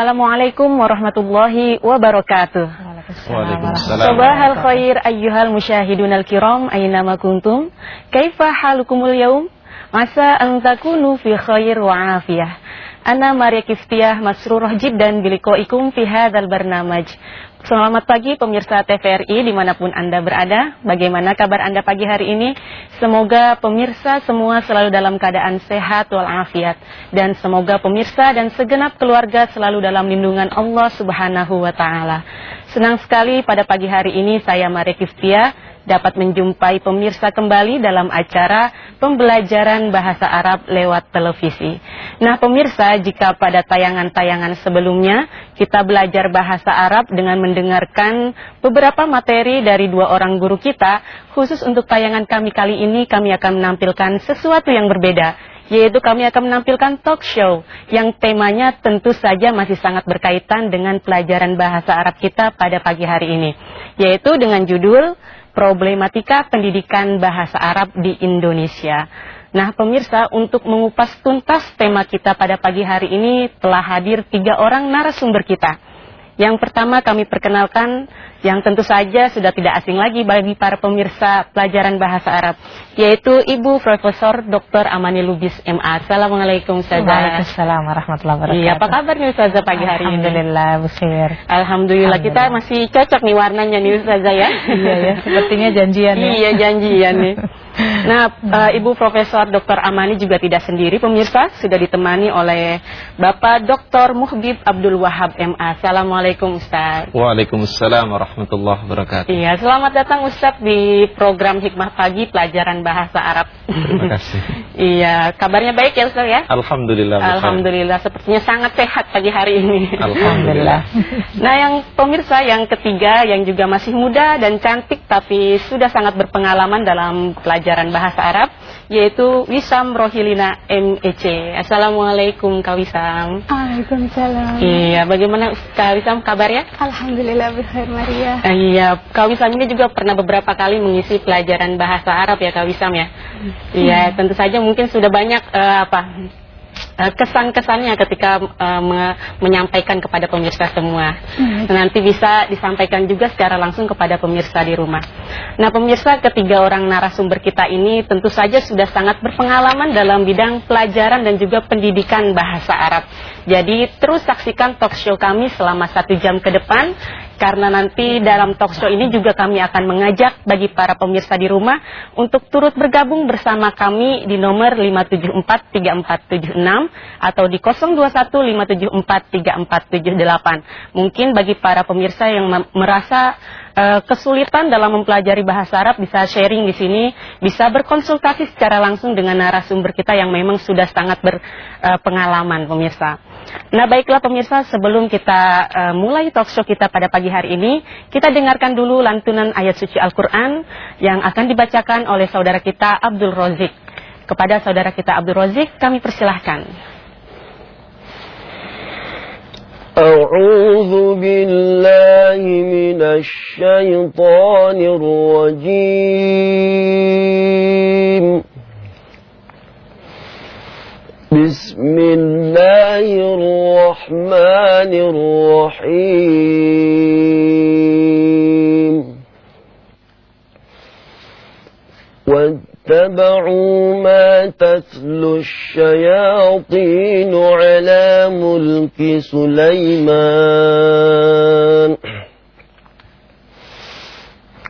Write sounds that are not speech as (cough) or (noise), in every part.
Assalamualaikum warahmatullahi wabarakatuh. Waalaikumsalam. Khair ayyuhal musyahidun al-kiram aynama kuntum. Kaifa halukumul yaum? Masa an takunu fi khair wa afiyah. Ana Maria Kiftiyah masrurah jiddan bilikoikum fi hadzal barnamaj. Selamat pagi pemirsa TVRI di mana pun Anda berada. Bagaimana kabar Anda pagi hari ini? Semoga pemirsa semua selalu dalam keadaan sehat walafiat. Dan semoga pemirsa dan segenap keluarga selalu dalam lindungan Allah subhanahu wa ta'ala. Senang sekali pada pagi hari ini saya Maria Kistia dapat menjumpai pemirsa kembali dalam acara pembelajaran bahasa Arab lewat televisi. Nah pemirsa, jika pada tayangan-tayangan sebelumnya kita belajar bahasa Arab dengan mendengarkan beberapa materi dari dua orang guru kita, khusus untuk tayangan kami kali ini kami akan menampilkan sesuatu yang berbeda, yaitu kami akan menampilkan talk show yang temanya tentu saja masih sangat berkaitan dengan pelajaran bahasa Arab kita pada pagi hari ini, yaitu dengan judul Problematika Pendidikan Bahasa Arab di Indonesia. Nah pemirsa untuk mengupas tuntas tema kita pada pagi hari ini telah hadir tiga orang narasumber kita. Yang pertama kami perkenalkan yang tentu saja sudah tidak asing lagi bagi para pemirsa pelajaran bahasa Arab, yaitu Ibu Profesor Dr. Amani Lubis MA. Assalamualaikum Ustazah. Waalaikumsalam warahmatullahi wabarakatuh. Iya, apa kabarnya Ustazah pagi hari ini? Alhamdulillah, Busir. Alhamdulillah, kita masih cocok nih warnanya nih Ustazah ya. iya ya, sepertinya janjian ya. Iya, janjian nih. (laughs) Nah, uh, Ibu Profesor Dr. Amani juga tidak sendiri, pemirsa sudah ditemani oleh Bapak Dr. Muhbib Abdul Wahab MA. Assalamualaikum Ustaz. Waalaikumsalam warahmatullahi wabarakatuh. Iya, selamat datang Ustaz di program Hikmah Pagi Pelajaran Bahasa Arab. Terima kasih. (laughs) iya, kabarnya baik ya Ustaz ya? Alhamdulillah. Alhamdulillah, sepertinya sangat sehat pagi hari ini. Alhamdulillah. (laughs) nah, yang pemirsa yang ketiga yang juga masih muda dan cantik tapi sudah sangat berpengalaman dalam pelajaran bahasa Arab yaitu Wisam Rohilina MEC. Assalamualaikum Kak Wisam. Waalaikumsalam. Iya, bagaimana Kak Wisam kabarnya? Alhamdulillah berkhair Maria. iya, Kak Wisam ini juga pernah beberapa kali mengisi pelajaran bahasa Arab ya Kak Wisam ya. Iya, hmm. tentu saja mungkin sudah banyak uh, apa Eh, kesan-kesannya ketika uh, me menyampaikan kepada pemirsa semua. Hmm. Nanti bisa disampaikan juga secara langsung kepada pemirsa di rumah. Nah, pemirsa ketiga orang narasumber kita ini tentu saja sudah sangat berpengalaman dalam bidang pelajaran dan juga pendidikan bahasa Arab. Jadi terus saksikan talk show kami selama satu jam ke depan karena nanti dalam talk show ini juga kami akan mengajak bagi para pemirsa di rumah untuk turut bergabung bersama kami di nomor 5743476 atau di 0215743478. Mungkin bagi para pemirsa yang merasa uh, kesulitan dalam mempelajari bahasa Arab bisa sharing di sini, bisa berkonsultasi secara langsung dengan narasumber kita yang memang sudah sangat berpengalaman uh, pemirsa. Nah baiklah pemirsa sebelum kita uh, mulai talk show kita pada pagi hari ini Kita dengarkan dulu lantunan ayat suci Al-Quran Yang akan dibacakan oleh saudara kita Abdul Rozik Kepada saudara kita Abdul Rozik kami persilahkan أعوذ بالله من الشيطان الرجيم بسم الله الرحمن الرحيم. واتبعوا ما تتلو الشياطين على ملك سليمان.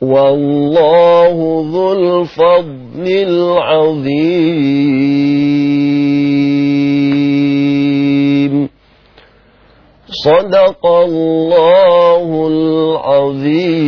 والله ذو الفضل العظيم. صدق الله العظيم.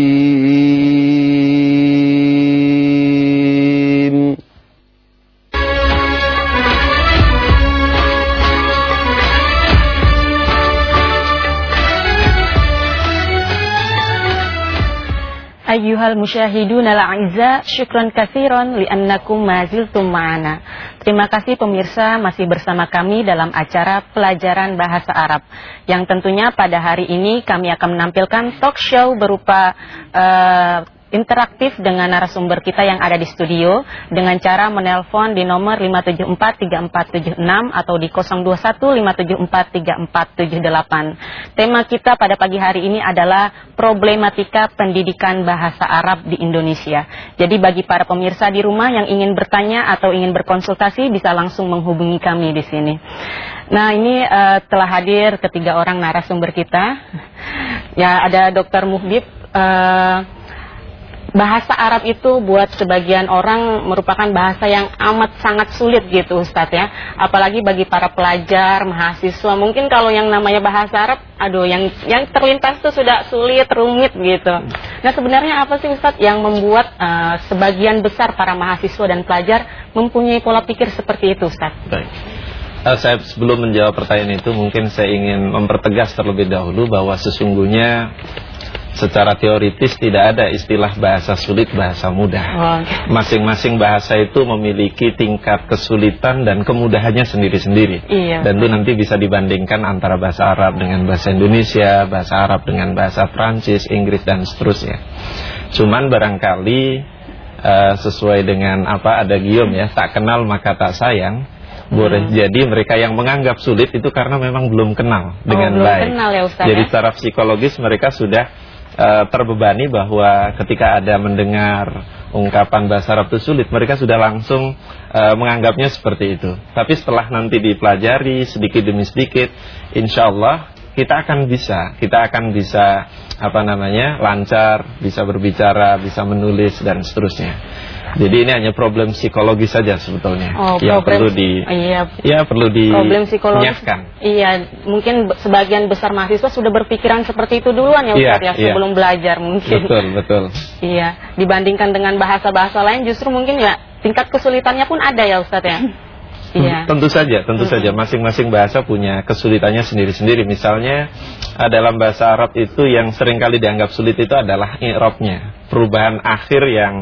Ayyuhal musyahidun al-a'izza, syukran kathiran li'annakum maziltum ma'ana. Terima kasih pemirsa masih bersama kami dalam acara pelajaran bahasa Arab. Yang tentunya pada hari ini kami akan menampilkan talk show berupa uh, interaktif dengan narasumber kita yang ada di studio dengan cara menelpon di nomor 5743476 atau di 0215743478. Tema kita pada pagi hari ini adalah problematika pendidikan bahasa Arab di Indonesia. Jadi bagi para pemirsa di rumah yang ingin bertanya atau ingin berkonsultasi bisa langsung menghubungi kami di sini. Nah ini uh, telah hadir ketiga orang narasumber kita. Ya ada Dr. Muhbib. Uh, bahasa Arab itu buat sebagian orang merupakan bahasa yang amat sangat sulit gitu Ustadz ya. Apalagi bagi para pelajar, mahasiswa. Mungkin kalau yang namanya bahasa Arab, aduh yang yang terlintas itu sudah sulit, rumit gitu. Nah sebenarnya apa sih Ustadz yang membuat uh, sebagian besar para mahasiswa dan pelajar mempunyai pola pikir seperti itu Ustadz? Baik. Uh, saya sebelum menjawab pertanyaan itu mungkin saya ingin mempertegas terlebih dahulu bahwa sesungguhnya secara teoritis tidak ada istilah bahasa sulit, bahasa mudah. Masing-masing bahasa itu memiliki tingkat kesulitan dan kemudahannya sendiri-sendiri. Iya. Dan itu nanti bisa dibandingkan antara bahasa Arab dengan bahasa Indonesia, bahasa Arab dengan bahasa Prancis, Inggris dan seterusnya. Cuman barangkali uh, sesuai dengan apa ada gium ya, tak kenal maka tak sayang. Boleh hmm. jadi mereka yang menganggap sulit itu karena memang belum kenal dengan oh, belum baik. Kenal ya, Ustaz, jadi ya? secara psikologis mereka sudah uh, terbebani bahwa ketika ada mendengar ungkapan bahasa Arab itu sulit, mereka sudah langsung uh, menganggapnya seperti itu. Tapi setelah nanti dipelajari sedikit demi sedikit, insya Allah kita akan bisa, kita akan bisa apa namanya lancar, bisa berbicara, bisa menulis dan seterusnya. Jadi ini hanya problem psikologis saja sebetulnya Oh, yang problem- perlu di Iya. ya perlu di Problem psikologis. nyiapkan. Iya, mungkin sebagian besar mahasiswa sudah berpikiran seperti itu duluan ya Iya, Ustaz ya, iya. sebelum belajar mungkin. Betul, betul. Iya, dibandingkan dengan bahasa-bahasa lain justru mungkin ya tingkat kesulitannya pun ada ya Ustaz ya. (laughs) Iya. (laughs) Tentu saja, tentu saja masing-masing bahasa punya kesulitannya sendiri-sendiri. Misalnya dalam bahasa Arab itu yang sering kali dianggap sulit itu adalah i'rabnya, perubahan akhir yang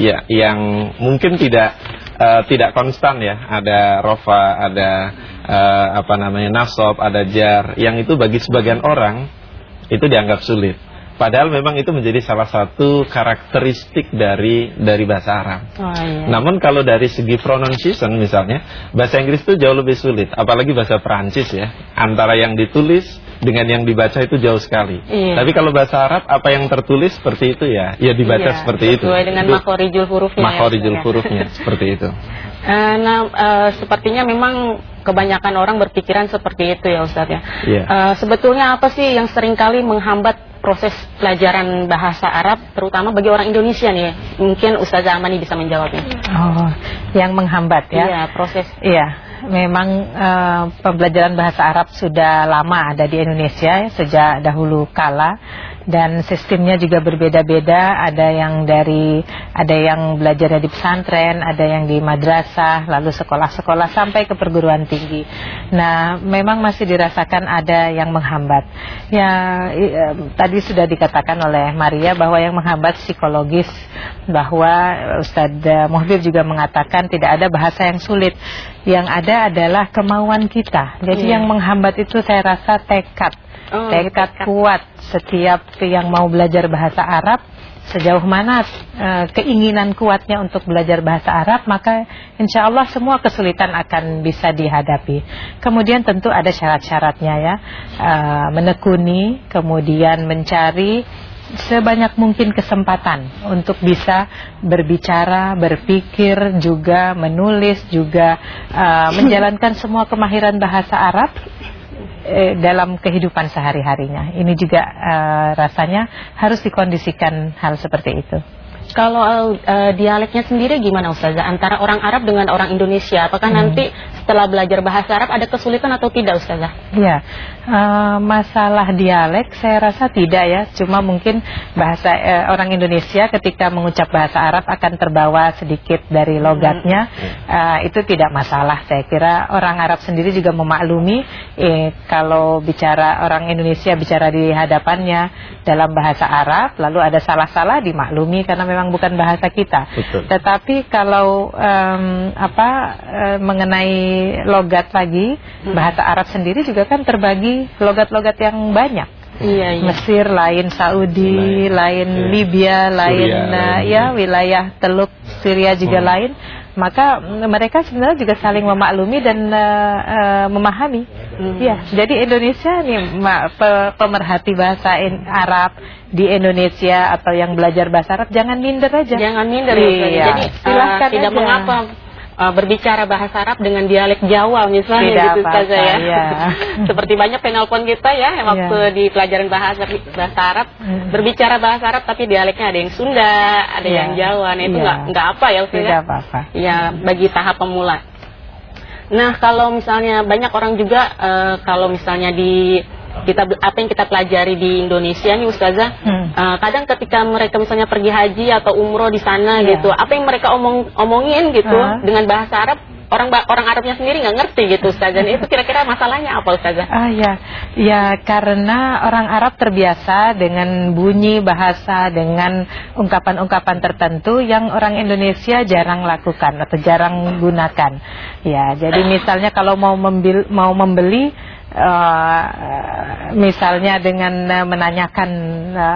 ya yang mungkin tidak eh, tidak konstan ya. Ada rofa, ada eh, apa namanya nasab, ada jar. Yang itu bagi sebagian orang itu dianggap sulit. Padahal memang itu menjadi salah satu karakteristik dari dari bahasa Arab. Oh iya. Namun kalau dari segi pronunciation misalnya, bahasa Inggris itu jauh lebih sulit, apalagi bahasa Perancis ya. Antara yang ditulis dengan yang dibaca itu jauh sekali. Iya. Tapi kalau bahasa Arab apa yang tertulis seperti itu ya, ya dibaca Iya, seperti itu. Sesuai dengan Itu makhorijul hurufnya. ya, makhorijul Ustaz ya. hurufnya (laughs) seperti itu. Eh, nah, eh, sepertinya memang kebanyakan orang berpikiran seperti itu ya Ustaz ya. Iya. Eh, sebetulnya apa sih yang sering kali menghambat proses pelajaran bahasa Arab, terutama bagi orang Indonesia nih? Mungkin Ustazah Amani bisa menjawabnya. Oh, yang menghambat ya. Iya, proses. Iya, memang eh, pembelajaran bahasa Arab sudah lama ada di Indonesia ya, sejak dahulu kala dan sistemnya juga berbeda-beda. Ada yang dari ada yang belajar di pesantren, ada yang di madrasah, lalu sekolah-sekolah sampai ke perguruan tinggi. Nah, memang masih dirasakan ada yang menghambat. Ya, i- em, tadi sudah dikatakan oleh Maria bahwa yang menghambat psikologis bahwa Ustadz Muhbir juga mengatakan tidak ada bahasa yang sulit. Yang ada adalah kemauan kita. Jadi Iya. yang menghambat itu saya rasa tekad. Oh, tekad tekad. kuat setiap yang mau belajar bahasa Arab sejauh mana eh, keinginan kuatnya untuk belajar bahasa Arab maka insya Allah semua kesulitan akan bisa dihadapi. Kemudian tentu ada syarat-syaratnya ya. Eh, menekuni kemudian mencari sebanyak mungkin kesempatan untuk bisa berbicara, berpikir, juga menulis, juga eh, menjalankan semua kemahiran bahasa Arab eh, dalam kehidupan sehari-harinya. Ini juga eh, rasanya harus dikondisikan hal seperti itu. Kalau eh, dialeknya sendiri gimana Ustazah? Antara orang Arab dengan orang Indonesia, apakah Hmm. nanti setelah belajar bahasa Arab ada kesulitan atau tidak Ustazah? Ya, eh, masalah dialek saya rasa tidak ya, cuma mungkin bahasa eh, orang Indonesia ketika mengucap bahasa Arab akan terbawa sedikit dari logatnya, Eh, itu tidak masalah. Saya kira orang Arab sendiri juga memaklumi eh, kalau bicara orang Indonesia bicara di hadapannya dalam bahasa Arab, lalu ada salah-salah dimaklumi karena memang bukan bahasa kita. Betul. Tetapi kalau em, apa eh, mengenai logat lagi, bahasa Arab sendiri juga kan terbagi logat-logat yang banyak. Iya, iya. Mesir lain, Saudi lain, Iya. Libya lain, Suria nah, lain. ya wilayah Teluk Syria juga Hmm. lain. Maka mereka sebenarnya juga saling memaklumi dan eh, eh, memahami. Hmm. Ya, jadi Indonesia nih ma- pe- pemerhati bahasa in- Arab di Indonesia atau yang belajar bahasa Arab jangan minder aja. Jangan minder ya. Iya, Jadi silahkan eh, tidak aja. mengapa eh, berbicara bahasa Arab dengan dialek Jawa misalnya Tidak gitu apa-apa, Ustazah ya. iya. (laughs) Seperti banyak penelpon kita ya waktu Iya. di pelajaran bahasa bahasa Arab Hmm. berbicara bahasa Arab tapi dialeknya ada yang Sunda, ada Iya. yang Jawa. Nah itu Iya. nggak nggak apa ya Ustazah. Tidak apa-apa. Ya, bagi tahap pemula. Nah, kalau misalnya banyak orang juga eh, kalau misalnya di kita apa yang kita pelajari di Indonesia nih Ustazah, Hmm. eh, kadang ketika mereka misalnya pergi haji atau umroh di sana Iya. gitu, apa yang mereka omong omongin gitu Ah. dengan bahasa Arab, orang orang Arabnya sendiri nggak ngerti gitu Ustazah. Itu kira-kira masalahnya apa Ustazah? Ah ya, ya karena orang Arab terbiasa dengan bunyi bahasa, dengan ungkapan-ungkapan tertentu yang orang Indonesia jarang lakukan atau jarang gunakan. Ya, jadi misalnya kalau mau membeli, mau membeli eh, misalnya dengan eh, menanyakan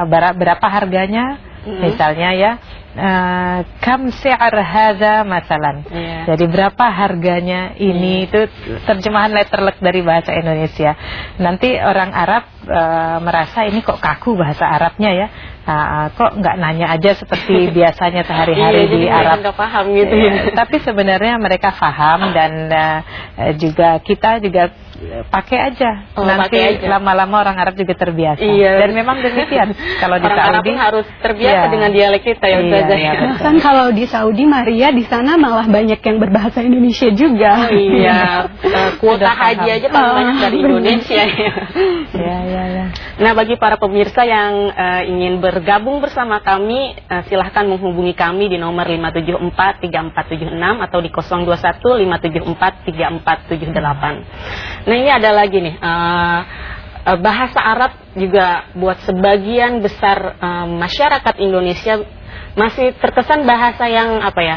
bara- berapa harganya, Mm-mm. misalnya ya, eh, kam si'ar hadza masalan. Iya. Jadi berapa harganya ini itu terjemahan letterlek dari bahasa Indonesia. Nanti orang Arab eh, merasa ini kok kaku bahasa Arabnya ya. Ah, kok nggak nanya aja seperti (laughs) biasanya sehari-hari Iya, di Arab. nggak paham gitu. Iya, tapi sebenarnya mereka paham dan eh, juga kita juga pakai aja. Oh, Nanti lama-lama orang Arab juga terbiasa. Iya. Dan memang demikian. (laughs) Kalau di Orang Arab Saudi pun harus terbiasa Iya. dengan dialek kita ya Iya, iya. Bahkan kalau di Saudi Maria di sana malah banyak yang berbahasa Indonesia juga. Oh iya, (laughs) Eh, kuota haji aja paling Oh, banyak dari benar. Indonesia ya. Ya, ya, ya. Nah, bagi para pemirsa yang eh, ingin bergabung bersama kami, eh, silahkan menghubungi kami di nomor 574-3476 atau di 021-574-3478. Nah, ini ada lagi nih, eh, bahasa Arab juga buat sebagian besar eh, masyarakat Indonesia masih terkesan bahasa yang apa ya,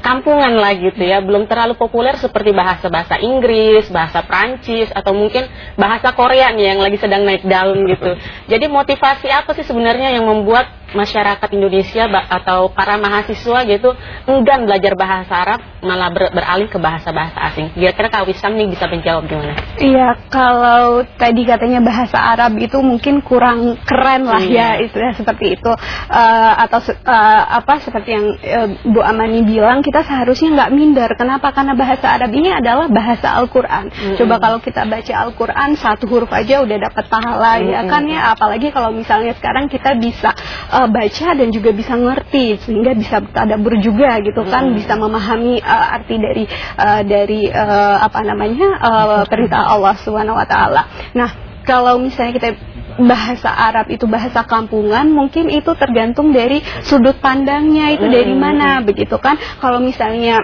kampungan lah gitu ya, belum terlalu populer seperti bahasa-bahasa Inggris, bahasa Prancis atau mungkin bahasa Korea nih yang lagi sedang naik daun gitu. (laughs) Jadi motivasi apa sih sebenarnya yang membuat masyarakat Indonesia atau para mahasiswa gitu enggan belajar bahasa Arab malah ber- beralih ke bahasa-bahasa asing? Kira-kira Kak Wisam nih bisa menjawab gimana? Iya, kalau tadi katanya bahasa Arab itu mungkin kurang keren lah Iya. ya istilah seperti itu Eh, atau eh, apa seperti yang eh, Bu Amani bilang kita seharusnya nggak minder. Kenapa? Karena bahasa Arab ini adalah bahasa Al-Quran. Coba kalau kita baca Al-Quran satu huruf aja udah dapat pahala ya kan ya. Apalagi kalau misalnya sekarang kita bisa eh, baca dan juga bisa ngerti sehingga bisa bertadabbur juga gitu kan, bisa memahami eh, arti dari eh, dari eh, apa namanya eh, perintah Allah Subhanahu Wa Taala. Nah kalau misalnya kita bahasa Arab itu bahasa kampungan mungkin itu tergantung dari sudut pandangnya itu dari mana begitu kan? Kalau misalnya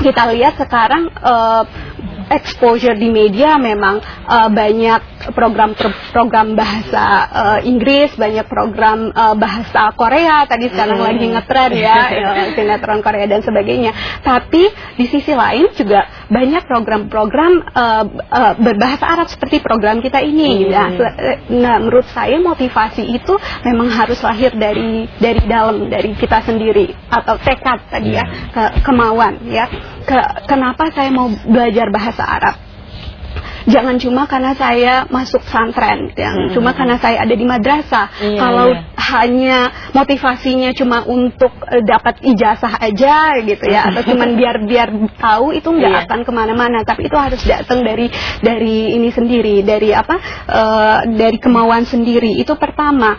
kita lihat sekarang eh, exposure di media memang eh, banyak program program bahasa eh, Inggris, banyak program eh, bahasa Korea tadi sekarang lagi ngetren ya (laughs) sinetron Korea dan sebagainya. Tapi di sisi lain juga banyak program-program eh, eh, berbahasa Arab seperti program kita ini. Nah, se- nah, menurut saya motivasi itu memang harus lahir dari dari dalam dari kita sendiri atau tekad tadi ya ke- kemauan ya. Ke- kenapa saya mau belajar bahasa Arab? Jangan cuma karena saya masuk santren, yang cuma karena saya ada di madrasah. Iya, Kalau iya. hanya motivasinya cuma untuk eh, dapat ijazah aja gitu ya, atau cuman (laughs) biar biar tahu itu nggak Iya. akan ke mana-mana. Tapi itu harus datang dari dari ini sendiri, dari apa? eh, dari kemauan sendiri. Itu pertama.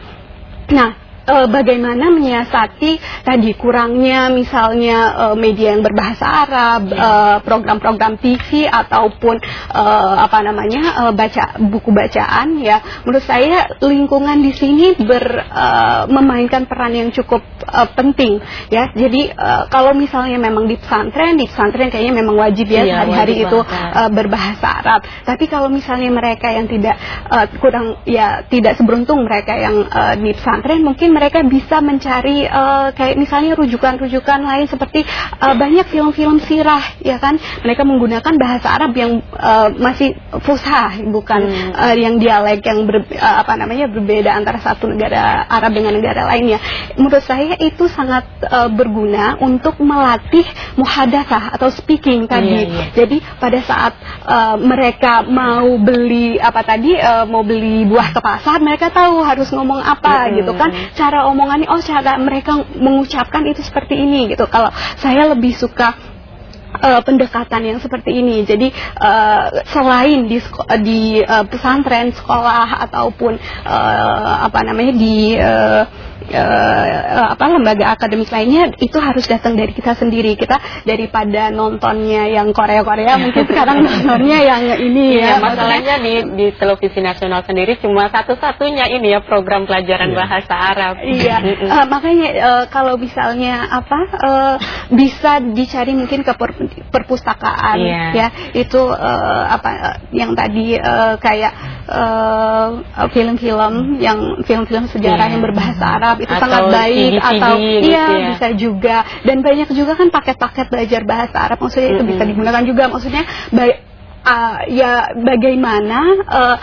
Nah, eh, bagaimana menyiasati tadi kurangnya misalnya eh, media yang berbahasa Arab, eh, program-program TV ataupun eh, apa namanya eh, baca buku bacaan ya. Menurut saya lingkungan di sini ber eh, memainkan peran yang cukup eh, penting ya. Jadi eh, kalau misalnya memang di pesantren, di pesantren kayaknya memang wajib ya Iya, sehari-hari wajib itu eh, berbahasa Arab. Tapi kalau misalnya mereka yang tidak eh, kurang ya tidak seberuntung mereka yang eh, di pesantren mungkin mereka bisa mencari eh, kayak misalnya rujukan-rujukan lain seperti eh, banyak film-film sirah ya kan mereka menggunakan bahasa Arab yang eh, masih fusha bukan eh, yang dialek yang ber- eh, apa namanya berbeda antara satu negara Arab dengan negara lainnya. Menurut saya itu sangat eh, berguna untuk melatih muhadatsah atau speaking tadi. Iya, iya. Jadi pada saat eh, mereka mau beli apa tadi eh, mau beli buah ke pasar, mereka tahu harus ngomong apa gitu kan. Cara omongannya oh cara mereka mengucapkan itu seperti ini gitu. Kalau saya lebih suka eh, pendekatan yang seperti ini. Jadi eh, selain di di eh, pesantren, sekolah ataupun eh, apa namanya di eh, eh, apa lembaga akademik lainnya itu harus datang dari kita sendiri. Kita daripada nontonnya yang Korea-Korea (laughs) mungkin sekarang nontonnya yang ini Iya, ya. masalahnya di di televisi nasional sendiri cuma satu-satunya ini ya program pelajaran bahasa Arab. Iya, eh, makanya eh, kalau misalnya apa eh, bisa dicari mungkin ke per- perpustakaan Iya. ya itu eh, apa eh, yang tadi eh, kayak film-film yang film-film sejarah Iya. yang berbahasa Arab itu Atau sangat baik CD-CD atau gitu iya ya. bisa juga dan banyak juga kan paket-paket belajar bahasa Arab maksudnya itu bisa Mm-mm. digunakan juga maksudnya ba- ah, ya bagaimana eh,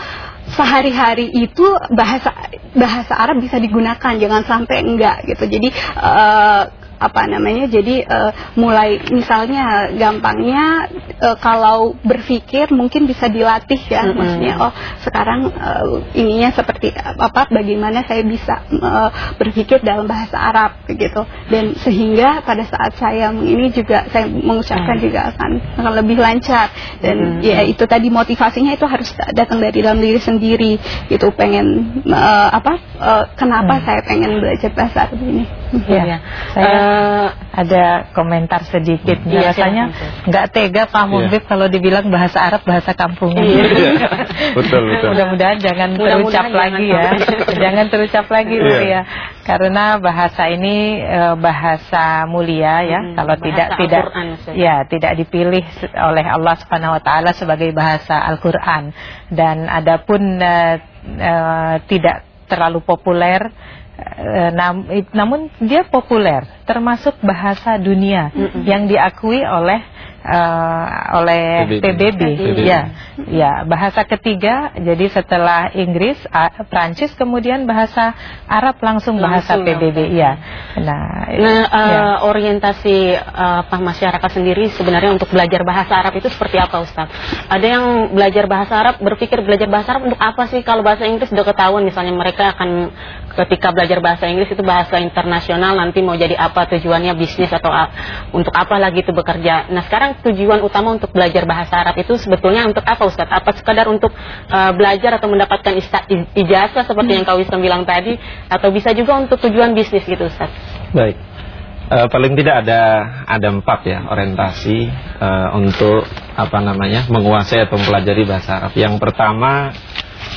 sehari-hari itu bahasa bahasa Arab bisa digunakan jangan sampai enggak gitu jadi eh, apa namanya jadi eh, mulai misalnya gampangnya eh, kalau berpikir mungkin bisa dilatih ya Mm-mm. maksudnya oh sekarang eh, ininya seperti apa bagaimana saya bisa eh, berpikir dalam bahasa Arab begitu dan sehingga pada saat saya ini juga saya mengucapkan Mm. juga akan akan lebih lancar. Dan ya itu tadi motivasinya itu harus datang dari dalam diri sendiri gitu. Pengen eh, apa eh, kenapa saya pengen belajar bahasa Arab ini Iya. saya Eh, ada komentar sedikit. Iya, Rasanya silakan, nggak tega Pak Muhbib kalau dibilang bahasa Arab bahasa kampungnya. Iya. betul betul. Mudah-mudahan jangan Mudah-mudahan terucap jangan lagi ya. (laughs) jangan terucap lagi Bu Iya. ya. Karena bahasa ini eh, bahasa mulia ya. Hmm, Kalau tidak tidak ya tidak dipilih oleh Allah Subhanahu wa taala sebagai bahasa Al-Qur'an dan adapun eh, eh, tidak terlalu populer nam- i- namun dia populer termasuk bahasa dunia yang diakui oleh eh, oleh PBB. PBB, PBB. ya ya bahasa ketiga jadi setelah Inggris A- Prancis kemudian bahasa Arab langsung bahasa Langsung, PBB ya nah Nah, eh, ya. orientasi eh, apa masyarakat sendiri sebenarnya untuk belajar bahasa Arab itu seperti apa, Ustaz? Ada yang belajar bahasa Arab berpikir belajar bahasa Arab untuk apa sih? Kalau bahasa Inggris sudah ketahuan, misalnya mereka akan ketika belajar bahasa Inggris itu bahasa internasional nanti mau jadi apa tujuannya bisnis atau untuk apa lagi itu bekerja. Nah, sekarang tujuan utama untuk belajar bahasa Arab itu sebetulnya untuk apa, Ustaz? Apa sekadar untuk eh, belajar atau mendapatkan ijazah seperti yang Kak Wisdom bilang tadi, atau bisa juga untuk tujuan bisnis gitu, Ustaz? Baik. Eh, paling tidak ada ada empat ya orientasi eh, untuk apa namanya menguasai atau mempelajari bahasa Arab. Yang pertama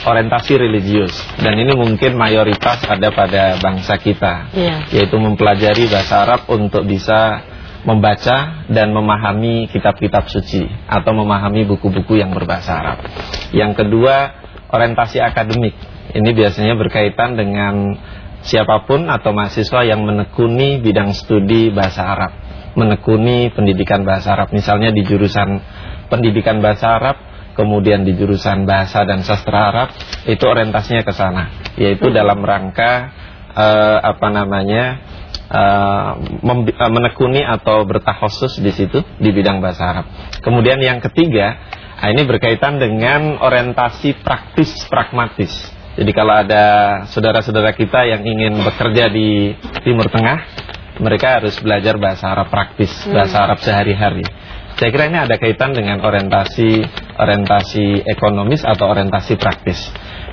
orientasi religius dan ini mungkin mayoritas ada pada bangsa kita, Iya. yaitu mempelajari bahasa Arab untuk bisa membaca dan memahami kitab-kitab suci atau memahami buku-buku yang berbahasa Arab. Yang kedua orientasi akademik. Ini biasanya berkaitan dengan siapa pun atau mahasiswa yang menekuni bidang studi bahasa Arab, menekuni pendidikan bahasa Arab, misalnya di jurusan pendidikan bahasa Arab, kemudian di jurusan bahasa dan sastra Arab, itu orientasinya ke sana, yaitu dalam rangka eh, apa namanya mem- eh, menekuni atau bertakhusus di situ di bidang bahasa Arab. Kemudian yang ketiga, ah, ini berkaitan dengan orientasi praktis pragmatis. Jadi kalau ada saudara-saudara kita yang ingin bekerja di Timur Tengah, mereka harus belajar bahasa Arab praktis, bahasa Arab sehari-hari. Saya kira ini ada kaitan dengan orientasi orientasi ekonomis atau orientasi praktis.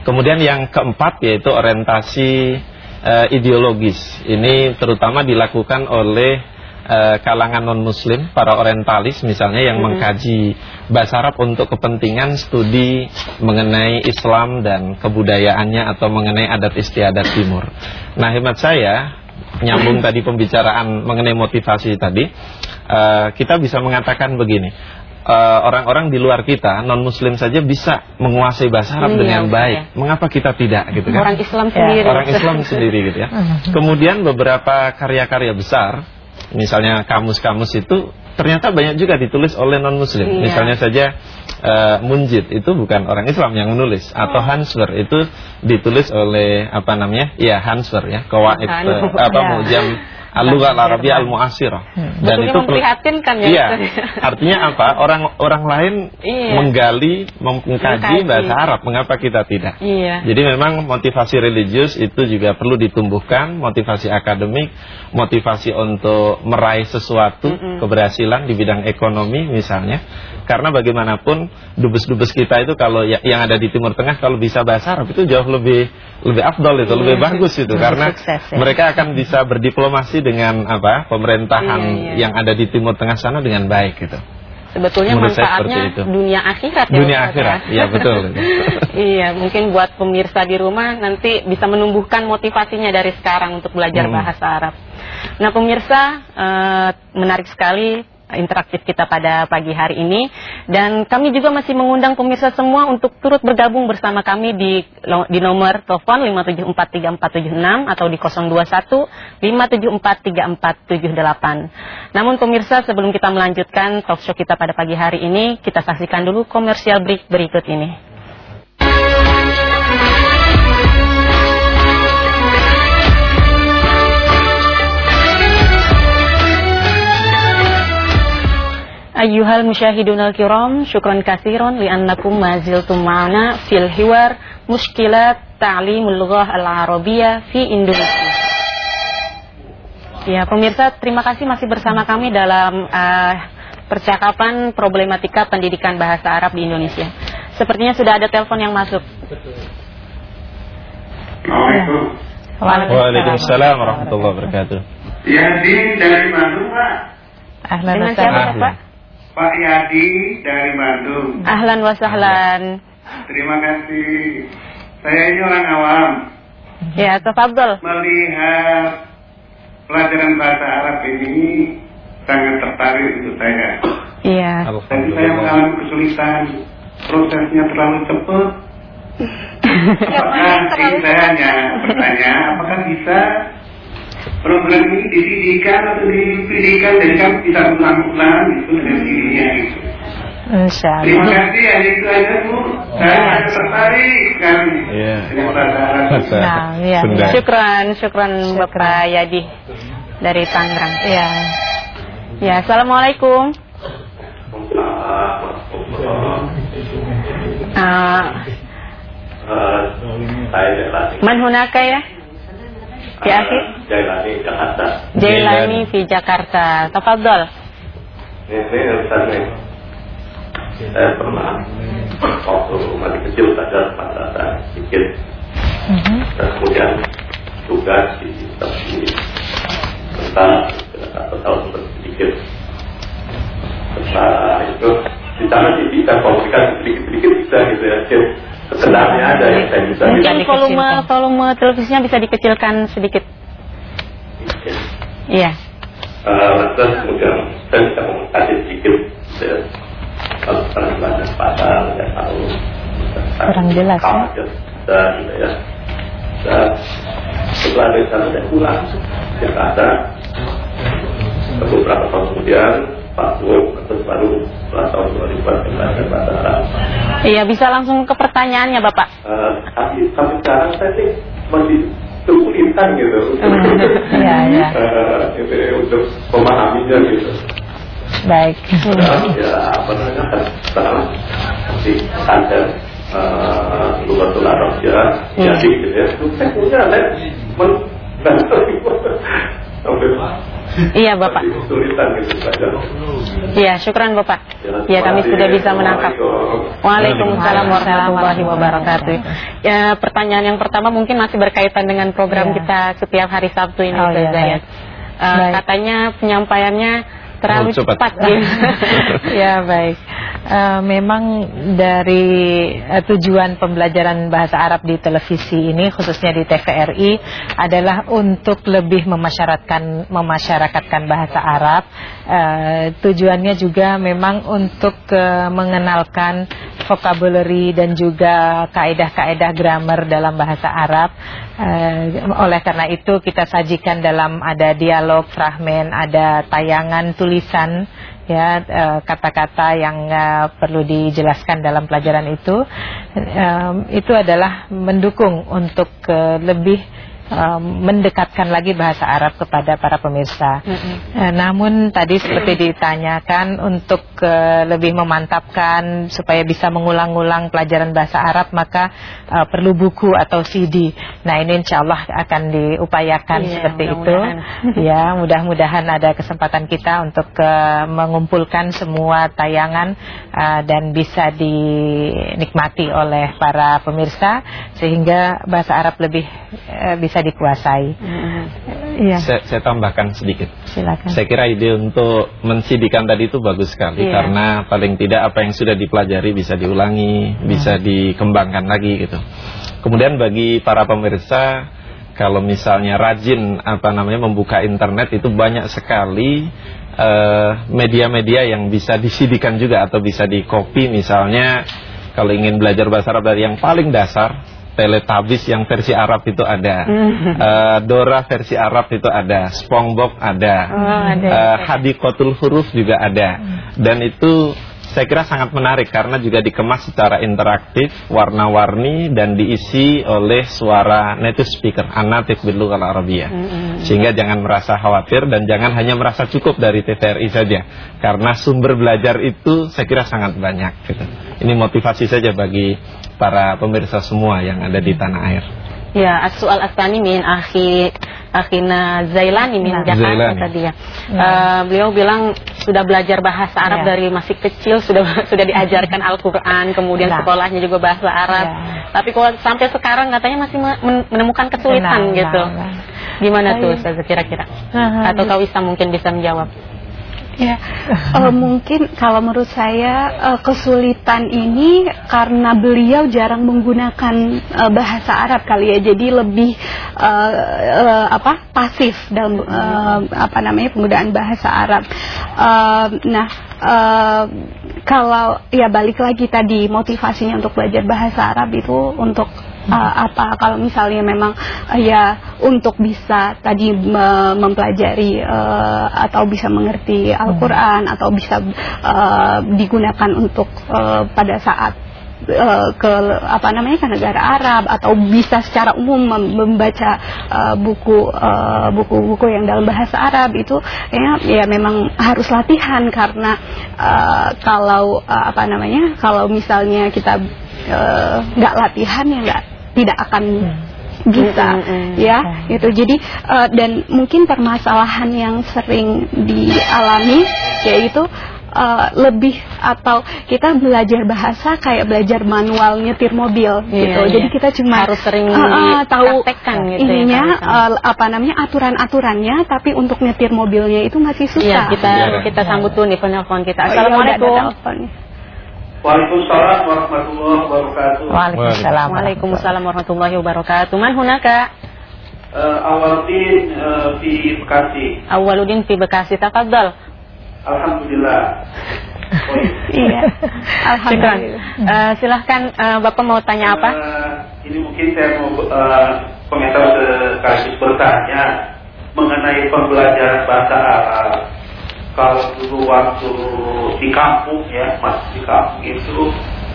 Kemudian yang keempat yaitu orientasi eh, ideologis. Ini terutama dilakukan oleh eh, kalangan non-muslim, para orientalis misalnya yang mengkaji bahasa Arab untuk kepentingan studi mengenai Islam dan kebudayaannya atau mengenai adat istiadat timur. Nah, hemat saya nyambung tadi pembicaraan mengenai motivasi tadi, eh, kita bisa mengatakan begini. eh, Orang-orang di luar kita non Muslim saja bisa menguasai bahasa Arab Iya, dengan iya. baik. Mengapa kita tidak, gitu kan? Orang Islam sendiri. Orang Islam (laughs) sendiri gitu ya. Kemudian beberapa karya-karya besar, misalnya kamus-kamus itu ternyata banyak juga ditulis oleh non Muslim. Iya. Misalnya saja eh, Munjid itu bukan orang Islam yang menulis, atau Hanswer itu ditulis oleh apa namanya? Ya Hanswer ya, Kawaid Bukan. eh, apa Ya. Mujam Al-Lugha Al-Arabiyah Al-Mu'asirah. Dan Betulnya itu memprihatinkan ya, Iya. Ustaz. Artinya apa? Orang orang lain Iya. menggali, mengkaji bahasa Arab, mengapa kita tidak? Iya. Jadi memang motivasi religius itu juga perlu ditumbuhkan, motivasi akademik, motivasi untuk meraih sesuatu, keberhasilan di bidang ekonomi misalnya. Karena bagaimanapun dubes-dubes kita itu kalau ya- yang ada di Timur Tengah kalau bisa bahasa Arab itu jauh lebih lebih afdol itu, lebih bagus itu karena sukses, ya. mereka akan bisa berdiplomasi dengan apa? pemerintahan Iya, iya. yang ada di Timur Tengah sana dengan baik gitu. Sebetulnya Menurut saya manfaatnya seperti itu. dunia akhirat ya. Dunia akhirat, ya. iya betul. (laughs) iya, mungkin buat pemirsa di rumah nanti bisa menumbuhkan motivasinya dari sekarang untuk belajar Hmm. bahasa Arab. Nah, pemirsa eh, menarik sekali interaktif kita pada pagi hari ini dan kami juga masih mengundang pemirsa semua untuk turut bergabung bersama kami di di nomor telepon 5743476 atau di 021 5743478. Namun pemirsa sebelum kita melanjutkan talk show kita pada pagi hari ini, kita saksikan dulu komersial break berikut ini. Ayyuhal musyahidunal kiram, syukran kasiron li'annakum maziltum ma'ana fil hiwar muskilat ta'limul lughah al-arabiyyah fi Indonesia. Ya, pemirsa, terima kasih masih bersama kami dalam uh, percakapan problematika pendidikan bahasa Arab di Indonesia. Sepertinya sudah ada telepon yang masuk. Assalamualaikum. Waalaikumsalam warahmatullahi wabarakatuh. Yadi dari Bandung, Pak. Ahlan Dengan wa siapa, sahlan. Pak? Pak Yadi dari Bandung. Ahlan wa sahlan. Terima kasih. Saya ini orang awam. Ya, tafadhol. Melihat pelajaran bahasa Arab ini sangat tertarik untuk saya. Iya. Tapi saya mengalami kesulitan. Prosesnya terlalu cepat. (laughs) Apakah saya hanya bertanya, apakah bisa program ini dididikan atau dipendidikan dan kan bisa ulang-ulang gitu dengan dirinya gitu. Insya Terima kasih hanya itu aja Bu. Saya sangat tertarik Iya. dengan bahasa Arab. Nah, iya, Benda. iya. Syukran, syukran Bapak Yadi dari Tangerang. Ya. Ya, Assalamualaikum. Uh, man hunaka ya? Ya, akhi. Jailani Jakarta. Jailani di Jakarta. Tafadhol. Ini, ini Ustaz nih. Saya pernah waktu masih kecil belajar madrasah sedikit. Mhm. Dan kemudian tugas di bisa Mungkin volume volume televisinya bisa dikecilkan sedikit. Iya. Eh, terus kemudian saya bisa komunikasi sedikit. Kalau sekarang belajar pasal nggak tahu. Kurang jelas, ya. dan gitu ya. Dan setelah dari sana saya pulang ke Jakarta beberapa tahun kemudian Pak terus baru setelah tahun 2000 saya belajar bahasa Arab Iya, bisa langsung ke pertanyaannya, Bapak. Eh, tapi sampai sekarang saya sih masih kesulitan gitu (laughs) Iya, iya. Gitu ya, untuk memahaminya gitu Baik. Padahal ya apa namanya kan sekarang di kantor Lugatul Arab ya jadi gitu ya saya punya saya men (laughs) sampai Iya, Bapak. gitu belajar Iya, syukran Bapak. Ya, kami sudah bisa menangkap. Waalaikumsalam warahmatullahi wabarakatuh. Ya, pertanyaan yang pertama mungkin masih berkaitan dengan program Ya. kita setiap hari Sabtu ini, Oh, iya, ya. Eh, Baik. katanya penyampaiannya terlalu Terlalu cepat. cepat. gitu. (laughs) ya baik. Eh, memang dari eh, tujuan pembelajaran bahasa Arab di televisi ini khususnya di TVRI adalah untuk lebih memasyarakatkan memasyarakatkan bahasa Arab. Eh, tujuannya juga memang untuk eh, mengenalkan vocabulary dan juga kaedah-kaedah grammar dalam bahasa Arab. Eh, oleh karena itu kita sajikan dalam ada dialog, fragmen, ada tayangan tulisan ya eh, kata-kata yang eh, perlu dijelaskan dalam pelajaran itu Em, itu adalah mendukung untuk eh, lebih em, mendekatkan lagi bahasa Arab kepada para pemirsa. Eh, namun tadi seperti ditanyakan untuk eh, lebih memantapkan supaya bisa mengulang-ulang pelajaran bahasa Arab maka eh, perlu buku atau CD. Nah ini insya Allah akan diupayakan Iya, seperti itu. mudah-mudahan. (laughs) Ya mudah-mudahan ada kesempatan kita untuk eh, mengumpulkan semua tayangan eh, dan bisa dinikmati oleh para pemirsa sehingga bahasa Arab lebih eh, bisa dikuasai. Iya Saya, saya tambahkan sedikit. silakan. Saya kira ide untuk mensidikan tadi itu bagus sekali Iya. karena paling tidak apa yang sudah dipelajari bisa diulangi, bisa dikembangkan lagi gitu. Kemudian bagi para pemirsa kalau misalnya rajin apa namanya membuka internet itu banyak sekali eh, media-media yang bisa disidikan juga atau bisa dikopi misalnya kalau ingin belajar bahasa Arab dari yang paling dasar Teletubbies yang versi Arab itu ada (laughs) Eh, Dora versi Arab itu ada SpongeBob ada Oh, ada. Eh, Hadikotul Huruf juga ada dan itu saya kira sangat menarik karena juga dikemas secara interaktif, warna-warni dan diisi oleh suara native speaker, an-native bil lughal arabiyah. Sehingga jangan merasa khawatir dan jangan hanya merasa cukup dari TVRI saja. Karena sumber belajar itu saya kira sangat banyak gitu. Ini motivasi saja bagi para pemirsa semua yang ada di tanah air. Ya, as-soal asani min akhi akhina Zailani min Nah. Jakarta Zailani. tadi ya. Eh, beliau bilang sudah belajar bahasa Arab Ya. dari masih kecil, sudah (laughs) sudah diajarkan Al-Qur'an, kemudian Nah. sekolahnya juga bahasa Arab. Ya. Tapi kalau sampai sekarang katanya masih me- men- menemukan kesulitan Nah, gitu. nah, nah. Gimana tuh. Ustazah kira-kira? Nah, Atau Kak Wisa mungkin bisa menjawab. Ya, eh, mungkin kalau menurut saya eh, kesulitan ini karena beliau jarang menggunakan eh, bahasa Arab kali ya, jadi lebih eh, eh, apa pasif dalam eh, apa namanya penggunaan bahasa Arab. Eh, nah, eh, kalau ya balik lagi tadi motivasinya untuk belajar bahasa Arab itu untuk uh, apa kalau misalnya memang uh, ya untuk bisa tadi me- mempelajari uh, atau bisa mengerti Al-Qur'an atau bisa uh, digunakan untuk uh, pada saat uh, ke apa namanya ke negara Arab atau bisa secara umum mem- membaca uh, buku uh, buku-buku yang dalam bahasa Arab itu ya, ya memang harus latihan karena uh, kalau uh, apa namanya kalau misalnya kita uh, nggak latihan ya nggak tidak akan bisa Mm, mm, mm. ya itu jadi uh, dan mungkin permasalahan yang sering dialami yaitu uh, lebih atau kita belajar bahasa kayak belajar manual nyetir mobil Iya, gitu iya. jadi kita cuma Harus sering uh, uh, tahu gitu ya, ininya Wisa. uh, apa namanya aturan-aturannya tapi untuk nyetir mobilnya itu masih susah Iya, kita Iya. kita sambut dulu nih penelpon kita. Oh, iya, udah ada Assalamualaikum. teleponnya. Waalaikumsalam warahmatullahi wabarakatuh. Waalaikumsalam. Waalaikumsalam warahmatullahi wabarakatuh. Man hunaka? Eh, Awaludin eh, di Bekasi. Awaludin fi Bekasi. Tafadhal. Alhamdulillah. Oh, iya (laughs) alhamdulillah Eh, silahkan eh, Bapak mau tanya apa? Eh, ini mungkin saya mau eh, komentar sekaligus bertanya mengenai pembelajaran bahasa Arab. Kalau dulu waktu di kampung ya, masih di kampung itu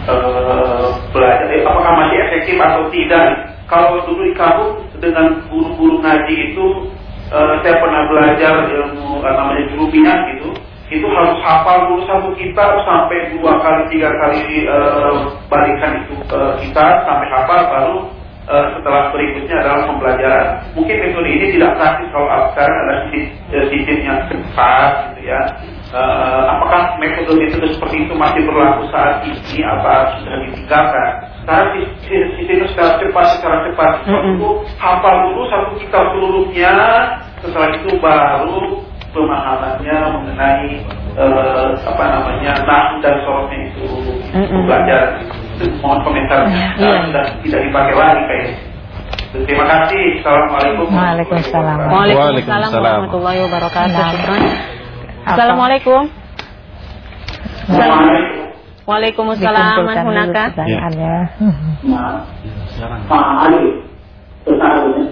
eh, belajar, eh, apakah masih efektif atau tidak? Kalau dulu di kampung dengan guru-guru ngaji itu, eh, saya pernah belajar ilmu eh, namanya jurubinan gitu itu harus hafal dulu satu kitab sampai dua kali tiga kali eh, balikan itu ke kita sampai hafal baru eh, setelah berikutnya adalah pembelajaran. Mungkin metode ini tidak praktis kalau sekarang ada sistem, eh, sistem yang cepat gitu ya. Eh, apakah metode metode seperti itu masih berlaku saat ini apa sudah ditinggalkan? Sekarang sis- sis- sistemnya secara cepat, secara cepat. Mm-mm. Itu hafal dulu satu kitab seluruhnya, setelah itu baru pemahamannya mengenai eh, apa namanya nahu dan sorotnya itu Mm-mm. belajar mohon komentarnya. Iya. Sekarang sudah tidak dipakai lagi kayaknya terima kasih. Assalamualaikum. Waalaikumsalam. Waalaikumsalam. Warahmatullahi wabarakatuh. Assalamualaikum. Assalamualaikum. Waalaikumsalam. Man hunaka? Ali. Pertanyaannya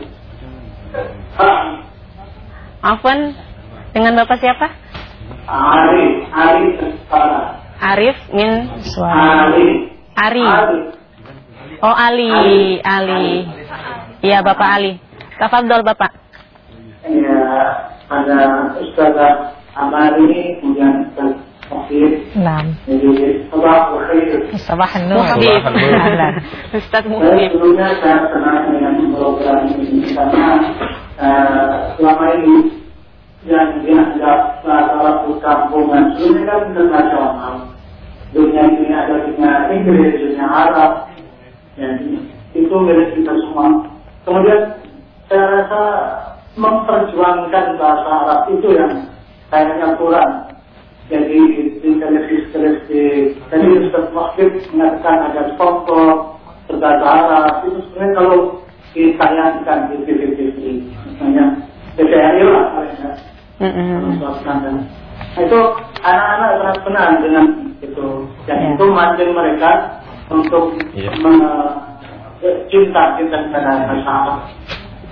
Afwan dengan Bapak siapa? Ali Ali Arif min Suara. Ali Ari. Oh Ali, Ali. Iya Bapak Ali. Tafadhol Bapak. ya ada Ustazah Amari kemudian Ustaz Saya Muhabib. sebelumnya saya senang dengan program ini karena eh, selama ini yang dianggap salah satu kampungan sebenarnya kan internasional. Dunia ini ada dunia Inggris, dunia Arab, jadi itu milik kita semua. Kemudian saya rasa memperjuangkan bahasa Arab itu yang kayaknya kurang. Jadi di televisi-televisi, tadi Ustaz Mahfid mengatakan ada kelompok berbahasa Arab, itu sebenarnya kalau ditayangkan di TV-TV, misalnya TVRI lah, kayaknya. Mm-mm. Nah, itu anak-anak sangat senang dengan itu dan Ya. itu mancing mereka untuk Iya. me- cinta cinta kepada Arab.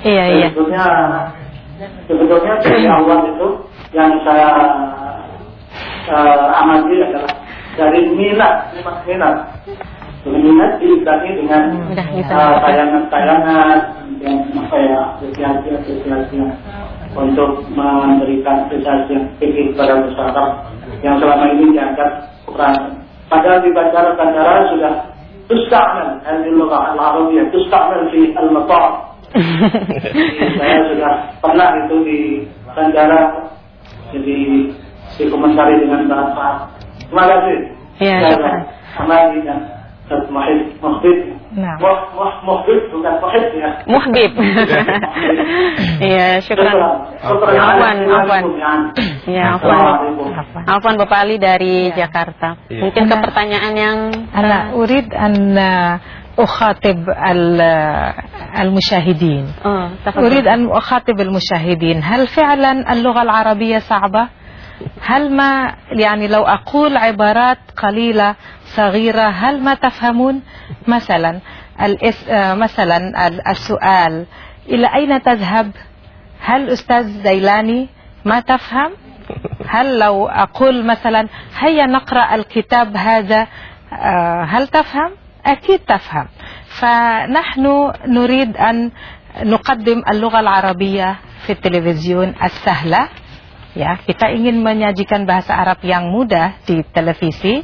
Iya iya. Sebetulnya sebetulnya dari awal itu yang saya eh, amati adalah dari minat, minat, minat. Minat diiringi dengan uh, tayangan-tayangan dan apa ya asosiasi-asosiasi untuk memberikan prestasi yang tinggi kepada masyarakat yang selama ini dianggap kurang. Padahal di bandara-bandara sudah tusta'mal al-lughah al-arabiyyah tusta'mal fi al-matar (laughs) saya sudah pernah itu di bandara jadi dikomentari dengan bahasa terima kasih Ya, Saya syukran. Amali dan Ustaz Muhid Muhid Nah. Muh Muh Muhid bukan Muhid ya Muhbib. (laughs) Iya, syukran. Afwan, afwan. Ya, afwan. Assalamualaikum. Afwan Bapak Ali dari Jakarta. Iya. Mungkin ke Ana- pertanyaan yang أنا أريد أن أخاطب ال- المشاهدين Oh, tafadhol. أريد أن أخاطب المشاهدين هل فعلا اللغة العربية صعبة؟ هل ما يعني لو أقول عبارات قليلة صغيرة هل ما تفهمون؟ مثلا آه، مثلا ال- السؤال إلى أين تذهب؟ هل أستاذ زيلاني ما تفهم؟ هل لو أقول مثلا هيا نقرأ الكتاب هذا آه، هل تفهم؟ أكيد تفهم فنحن نريد أن نقدم اللغة العربية في التلفزيون السهلة ya kita ingin menyajikan bahasa Arab yang mudah di televisi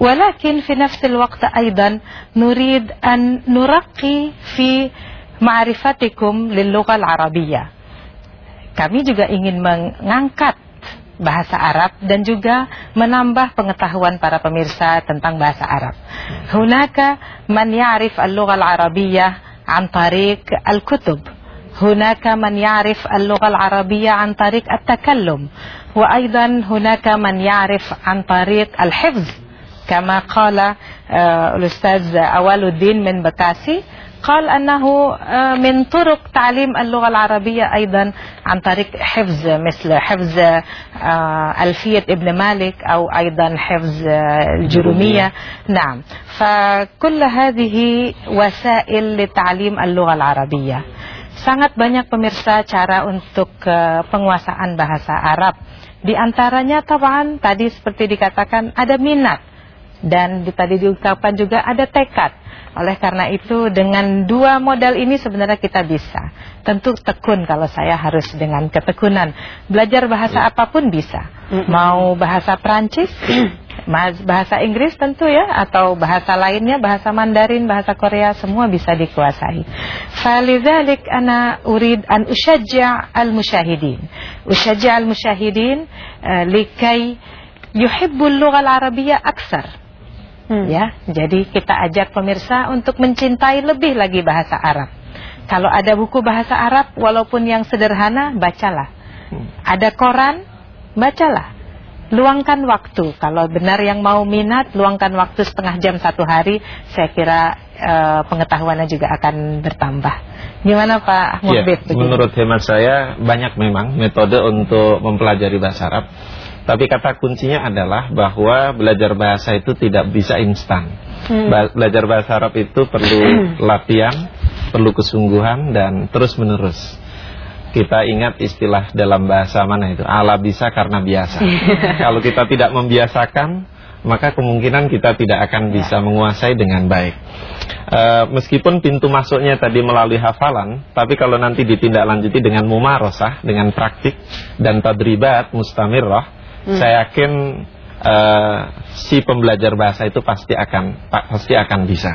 ولكن في نفس الوقت أيضا نريد أن نرقي في معرفتكم للغة العربية kami juga ingin mengangkat bahasa Arab dan juga menambah pengetahuan para pemirsa tentang bahasa Arab. Hunaka man ya'rif al-lugha al-arabiyyah an tariq al-kutub. Hunaka man ya'rif al-lugha al-arabiyyah an tariq at-takallum. وأيضا هناك من يعرف عن طريق الحفظ كما قال آه، الأستاذ أوال الدين من بكاسي قال أنه آه، من طرق تعليم اللغة العربية أيضا عن طريق حفظ مثل حفظ آه، ألفية ابن مالك أو أيضا حفظ آه، الجرومية نعم فكل هذه وسائل لتعليم اللغة العربية Sangat banyak pemirsa cara untuk eh, penguasaan bahasa Arab. Di antaranya taban tadi seperti dikatakan ada minat dan di tadi diungkapkan juga ada tekad. Oleh karena itu dengan dua modal ini sebenarnya kita bisa. Tentu tekun kalau saya harus dengan ketekunan. Belajar bahasa iya. apa pun bisa. Mau bahasa Perancis, (clears throat) bahasa Inggris tentu ya atau bahasa lainnya, bahasa Mandarin, bahasa Korea semua bisa dikuasai. Falidzalik ana urid an usyajja' al-musyahidin. Usyajja' al-musyahidin eh, likai yuhibbul lughal arabiyah aksar Hmm. ya. Jadi kita ajak pemirsa untuk mencintai lebih lagi bahasa Arab. Kalau ada buku bahasa Arab walaupun yang sederhana bacalah. Ada koran bacalah. Luangkan waktu. Kalau benar yang mau minat, luangkan waktu setengah jam satu hari. Saya kira eh, pengetahuannya juga akan bertambah. Gimana Pak Ya, Muhammad? begitu? menurut hemat saya banyak memang metode untuk mempelajari bahasa Arab. Tapi kata kuncinya adalah bahwa belajar bahasa itu tidak bisa instan. Ba- belajar bahasa Arab itu perlu latihan, perlu kesungguhan dan terus menerus. Kita ingat istilah dalam bahasa mana itu? Ala bisa karena biasa. (laughs) Kalau kita tidak membiasakan, maka kemungkinan kita tidak akan bisa menguasai dengan baik. Eh, meskipun pintu masuknya tadi melalui hafalan, tapi kalau nanti ditindaklanjuti dengan mumarosah, dengan praktik dan tadribat mustamirrah, saya yakin eh, si pembelajar bahasa itu pasti akan pa- pasti akan bisa.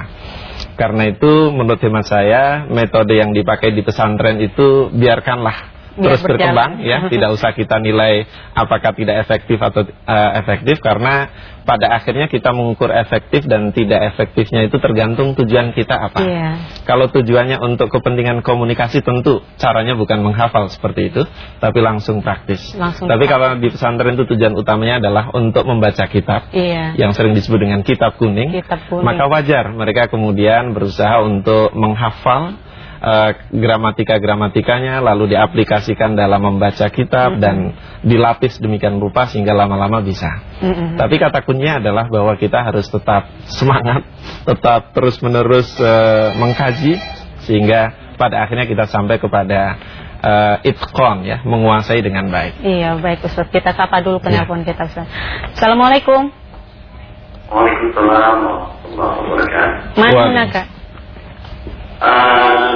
Karena itu menurut hemat saya metode yang dipakai di pesantren itu biarkanlah Biar terus berjalan. berkembang ya, (laughs) tidak usah kita nilai apakah tidak efektif atau eh, efektif karena pada akhirnya kita mengukur efektif dan tidak efektifnya itu tergantung tujuan kita apa. Iya. Kalau tujuannya untuk kepentingan komunikasi tentu caranya bukan menghafal seperti itu, tapi langsung praktis. Langsung tapi kalau di pesantren itu tujuan utamanya adalah untuk membaca kitab Iya. yang sering disebut dengan kitab kuning, Kitab kuning. maka wajar mereka kemudian berusaha untuk menghafal eh, gramatika-gramatikanya lalu diaplikasikan dalam membaca kitab dan dilapis demikian rupa sehingga lama-lama bisa. Mm-mm. Tapi kata kuncinya adalah bahwa kita harus tetap semangat, tetap terus-menerus eh, mengkaji sehingga pada akhirnya kita sampai kepada eh, itqon ya, menguasai dengan baik. Iya, baik Ustaz. Kita sapa dulu Ya. penelpon kita Ustaz. Assalamualaikum. Waalaikumsalam warahmatullahi wabarakatuh. Mana kak?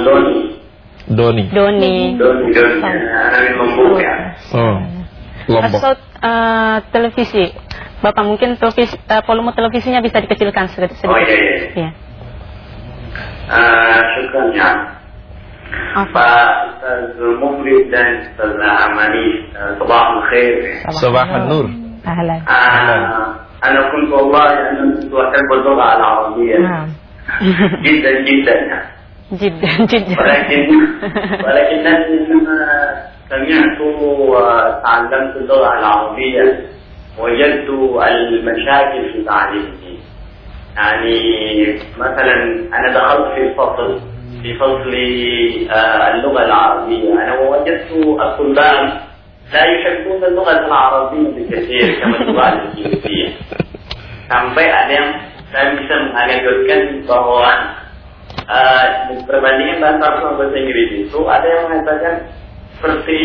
Ah, Doni, Doni. Doni. Doni, Doni. Anak di Lombok ya. Oh. Lombok. Asal eh, televisi. Bapak mungkin televisi, eh, volume televisinya bisa dikecilkan sedikit. Oh iya iya. Iya. Ah, syukran ya. Apa? Pak Ustaz Mufrid dan Ustaz Amani, ah, sabahul khair. Sabahan Nur. Ahlan. آه أنا كنت والله أنا كنت أحب اللغة العربية Naam. جدا جدا jiddan. ولكن ولكنني لما سمعت وتعلمت اللغة العربية وجدت المشاكل في تعليمه يعني مثلا أنا دخلت في الفصل في فصل آه، اللغة العربية. أنا وجدت الطلاب لا يحبون اللغة العربية بكثير كما اللغة الإنجليزية sampai ada yang saya bisa menganekdotkan bahwa uh, perbandingan bahasa Arab sama bahasa Inggris itu ada yang mengatakan seperti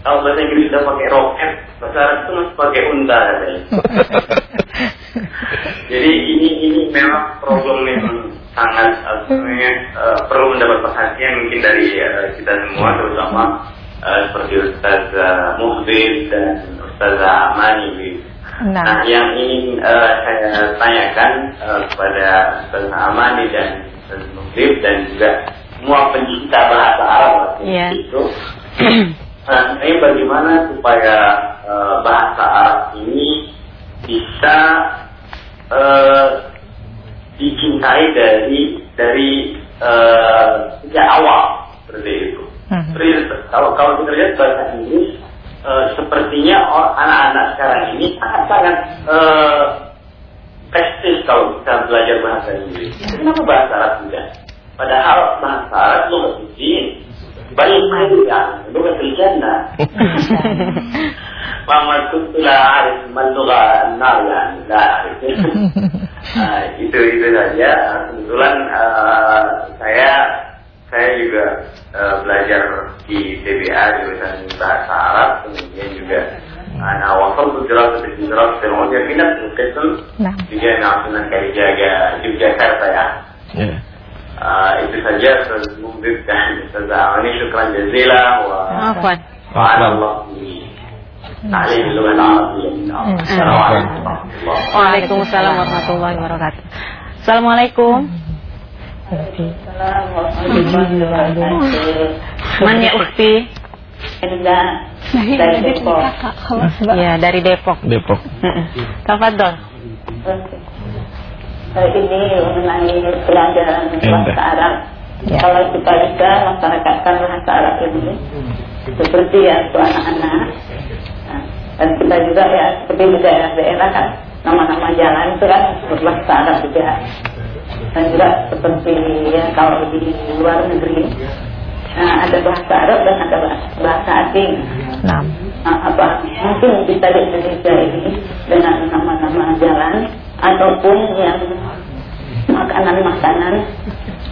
kalau bahasa Inggris sudah pakai roket, bahasa Arab itu masih pakai unta katanya. (laughs) Jadi ini ini memang problem yang sangat uh, sebenarnya, uh, perlu mendapat perhatian mungkin dari uh, kita semua terutama uh, seperti Ustaz uh, Muhbir dan Ustaz Amani. Nah, Nah. yang ingin uh, saya tanyakan uh, kepada Ustaz Amani dan Muhbir dan juga semua pencinta bahasa Arab waktu Iya. itu, (clears throat) Nah, ini bagaimana supaya eh, bahasa Arab ini bisa eh, dicintai dari dari eh, sejak awal seperti itu. Mhm. Seperti itu. Kalau kalau kita lihat bahasa Inggris eh, sepertinya anak-anak sekarang ini sangat sangat eh, prestis kalau kita belajar bahasa Inggris. Kenapa bahasa Arab juga? Padahal bahasa Arab lu suci, Balik kaya, lu gak jannah. Mama kuntu la arif man lugha arif. Nah, (laughs) itu itu saja. Kebetulan ah, saya saya juga uh, belajar di TBA jurusan bahasa Arab kemudian juga أنا وصلت دراسة في دراسة العليا في نفس القسم نعم. في جامعة سنة كالجاجة يوجاكرتا ya Ya. Ah, itu saja Ustaz Mubib dan Ustaz Amani syukran jazila wa Afwan. وعلى الله عليه اللغة العربية السلام عليكم ورحمة الله Waalaikumsalam warahmatullahi wabarakatuh. Assalamualaikum. Man ya Ukti? Dari Depok. Ya, dari Depok. Depok. Tafadhol. ini mengenai pelajaran bahasa Arab. Ya. Kalau kita bisa masyarakatkan bahasa Arab ini seperti ya untuk anak-anak. Nah, dan kita juga ya seperti di daerah-daerah kan nama-nama jalan itu kan berbahasa Arab juga. Dan juga seperti ya kalau di luar negeri nah, ada bahasa Arab dan ada bahasa, asing. Naam. Nah, apa mungkin kita di Indonesia ini dengan nama-nama jalan ataupun yang makanan-makanan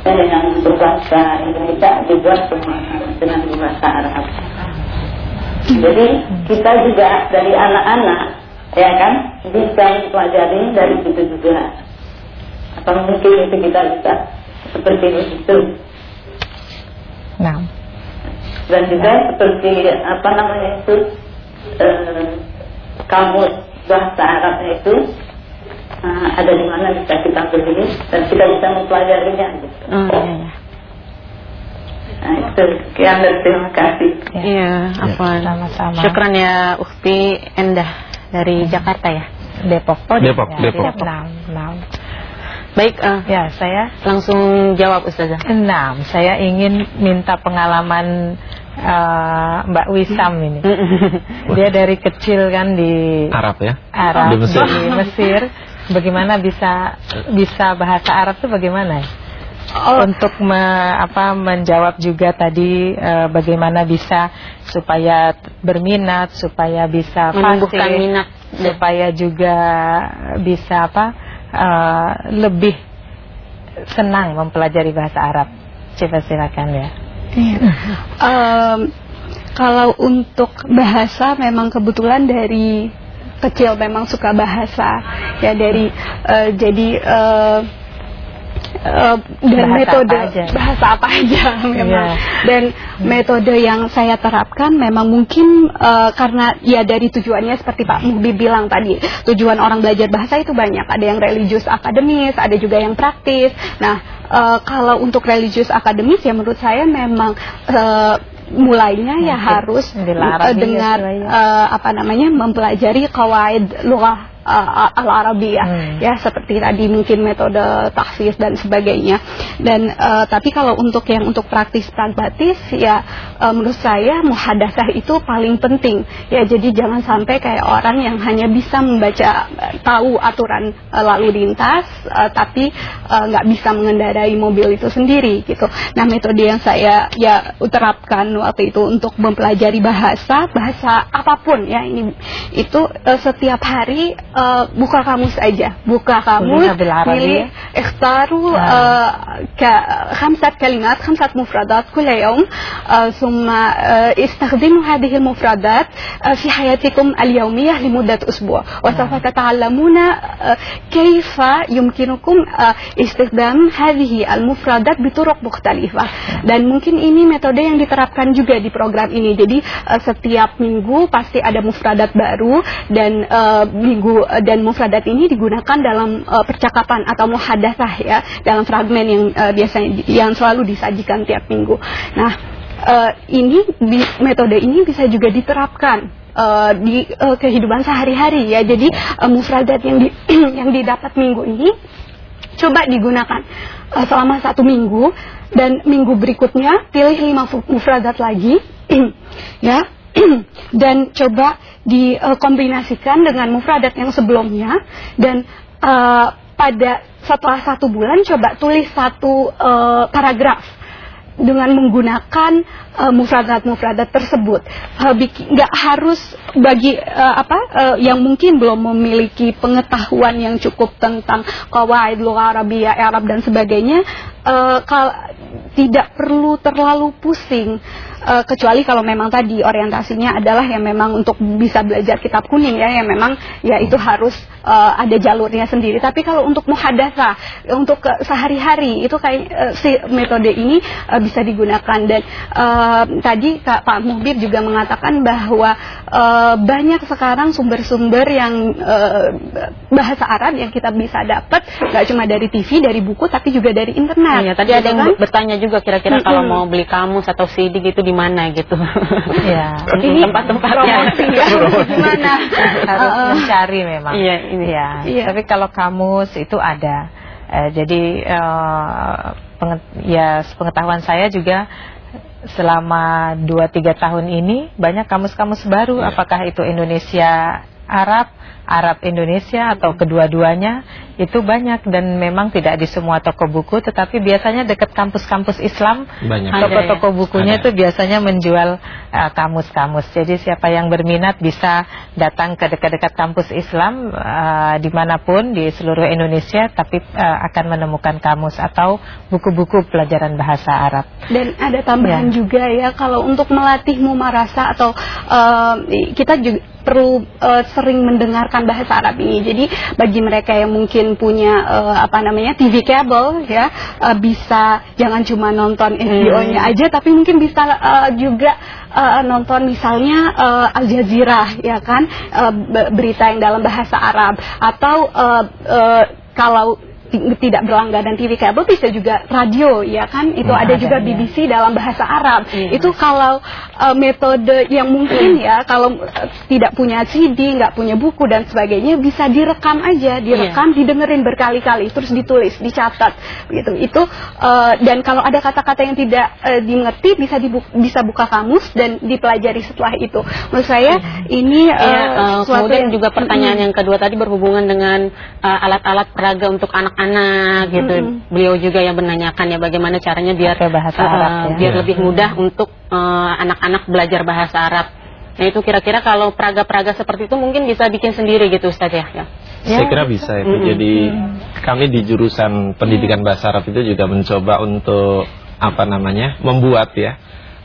yang berbahasa Indonesia dibuat semua dengan bahasa Arab. Jadi kita juga dari anak-anak ya kan bisa mempelajari dari situ juga. Atau mungkin itu kita bisa seperti itu. Dan juga seperti apa namanya itu eh, kamus bahasa Arabnya itu eh, ada di mana bisa kita beli dan kita bisa mempelajarinya gitu. Oh, iya, iya. Nah, itu sekian dan terima kasih. Iya, Afwan. Sama-sama. Syukran ya Ukti Endah dari Jakarta ya. Depok. Depok, Ya, Depok. Naam, naam. Baik, eh, Ya, saya langsung jawab Ustazah. Enam, saya ingin minta pengalaman eh, Mbak Wisam ini. Dia dari kecil kan di Arab ya. Arab Di Mesir. di Mesir. Bagaimana bisa bisa bahasa Arab itu bagaimana? ya? Untuk me- apa menjawab juga tadi eh, bagaimana bisa supaya berminat, supaya bisa Menumbuhkan fasih, minat. supaya juga bisa apa eh, lebih senang mempelajari bahasa Arab. Coba silakan ya. Iya. Em, kalau untuk bahasa memang kebetulan dari kecil memang suka bahasa ya dari eh, jadi eh, eh, dan Bahasa metode apa aja? bahasa apa aja (laughs) memang. Iya. dan metode yang saya terapkan memang mungkin eh, karena ya dari tujuannya seperti Pak Mubi bilang tadi tujuan orang belajar bahasa itu banyak. Ada yang religius akademis ada juga yang praktis. Nah eh, kalau untuk religius akademis ya menurut saya memang eh, mulainya ya Mungkin harus dengan eh, apa namanya mempelajari kawaid lughah uh, al-arabiyah Hmm. ya seperti tadi mungkin metode tahfiz dan sebagainya. Dan eh, tapi kalau untuk yang untuk praktis pragmatis ya eh, menurut saya muhadatsah itu paling penting. Ya jadi jangan sampai kayak orang yang hanya bisa membaca eh, tahu aturan eh, lalu lintas eh, tapi eh, nggak bisa mengendarai mobil itu sendiri gitu. Nah metode yang saya ya terapkan waktu itu untuk mempelajari bahasa bahasa apa pun ya ini itu eh, setiap hari eh, buka kamus aja buka kamus Kuliah bil Arabi. pilih اختاروا نعم. آه، ك- خمسة كلمات خمسة مفردات كل يوم آه، ثم آه، استخدموا هذه المفردات آه، في حياتكم اليومية لمدة أسبوع وسوف تتعلمون آه، كيف يمكنكم آه، استخدام هذه المفردات بطرق مختلفة dan mungkin ini metode yang diterapkan juga di program ini jadi eh, setiap minggu pasti ada mufradat baru dan eh, minggu dan mufradat ini digunakan dalam eh, percakapan atau muhadatsah ya dalam fragmen yang eh, biasanya yang selalu disajikan tiap minggu. Nah eh, ini metode ini bisa juga diterapkan eh, di eh, kehidupan sehari-hari ya. Jadi eh, mufradat yang di, (clears throat) yang didapat minggu ini coba digunakan uh, selama satu minggu. Dan minggu berikutnya pilih lima mufradat lagi (clears throat) ya (clears throat) dan coba dikombinasikan dengan mufradat yang sebelumnya. Dan uh, pada setelah satu bulan coba tulis satu uh, paragraf dengan menggunakan uh, mufradat-mufradat tersebut. Uh, nggak harus bagi uh, apa uh, yang mungkin belum memiliki pengetahuan yang cukup tentang qawaid lughah arabiyah Arab dan sebagainya uh, tidak perlu terlalu pusing Uh, kecuali kalau memang tadi orientasinya adalah yang memang untuk bisa belajar kitab kuning ya yang memang ya itu harus uh, ada jalurnya sendiri tapi kalau untuk muhadasa untuk uh, sehari-hari itu kayak uh, si metode ini uh, bisa digunakan dan uh, tadi Kak Pak Muhbir juga mengatakan bahwa uh, banyak sekarang sumber-sumber yang uh, bahasa Arab yang kita bisa dapat nggak cuma dari TV dari buku tapi juga dari internet Iya, tadi ada gitu yang kan? ber- bertanya juga kira-kira kalau Mm-mm. mau beli kamus atau CD gitu di mana gitu. Ya. (laughs) ini tempat-tempatnya. promosi ya (laughs) gimana harus Uh-uh. mencari memang. Iya, ini. Ya. Iya. Tapi kalau kamus itu ada. Eh, jadi eh, penget- ya pengetahuan saya juga selama 2-3 tahun ini banyak kamus-kamus baru apakah itu Indonesia Arab, Arab Indonesia atau kedua-duanya itu banyak dan memang tidak di semua toko buku tetapi biasanya dekat kampus-kampus Islam toko-toko bukunya Ada. itu biasanya menjual uh, kamus-kamus. Jadi siapa yang berminat bisa datang ke dekat-dekat kampus Islam uh, di mana pun di seluruh Indonesia, tapi uh, akan menemukan kamus atau buku-buku pelajaran bahasa Arab. Dan ada tambahan Ya. juga ya kalau untuk melatih mumarasa atau eh, kita juga perlu eh, sering mendengarkan bahasa Arab ini. Jadi bagi mereka yang mungkin punya eh, apa namanya TV kabel ya eh, bisa jangan cuma nonton HBO-nya aja tapi mungkin bisa eh, juga eh, nonton misalnya eh, Al Jazeera ya kan be- berita yang dalam bahasa Arab atau eh, eh, kalau tidak berlangganan TV kabel bisa juga radio ya kan? Itu Hmm, ada juga iya. BBC dalam bahasa Arab. Iya. itu kalau uh, metode yang mungkin ya kalau uh, tidak punya CD nggak punya buku dan sebagainya bisa direkam aja. Direkam didengerin berkali-kali terus ditulis dicatat gitu. Itu uh, dan kalau ada kata-kata yang tidak uh, dimengerti bisa dibu- bisa buka kamus dan dipelajari setelah itu. Menurut saya ini uh, Iya, eh, suatu kemudian yang- juga pertanyaan yang kedua tadi berhubungan dengan alat-alat peraga untuk anak-anak gitu. Mm-mm. Beliau juga yang menanyakan ya bagaimana caranya biar Pakai bahasa eh, Arab ya. biar Iya. lebih mudah untuk eh, anak-anak belajar bahasa Arab. Nah itu kira-kira kalau peraga-peraga seperti itu mungkin bisa bikin sendiri gitu Ustaz ya. ya. Saya kira bisa itu. Mm-mm. Jadi kami di jurusan pendidikan bahasa Arab itu juga mencoba untuk apa namanya membuat ya